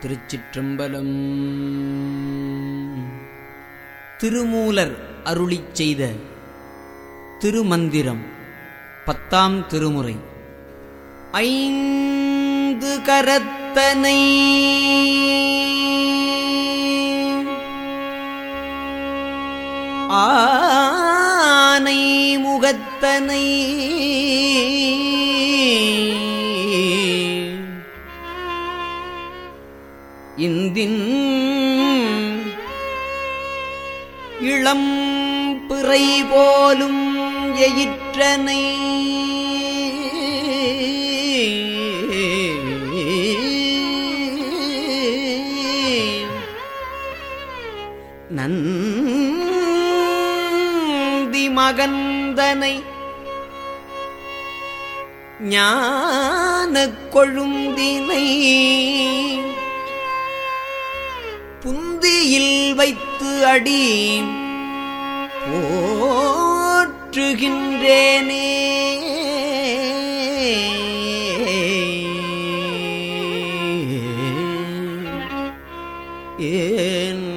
திருச்சிற்றம்பலம். திருமூலர் அருளி செய்த திருமந்திரம் பத்தாம் திருமுறை. ஐந்து கரத்தனை ஆனை முகத்தனை இந்தின் இளம் பிறை போலும் எயிற்றனை. நந்தி மகந்தனை ஞான கொழுந்தினை வைத்து அடி போற்றுகின்றேனே. ஏன்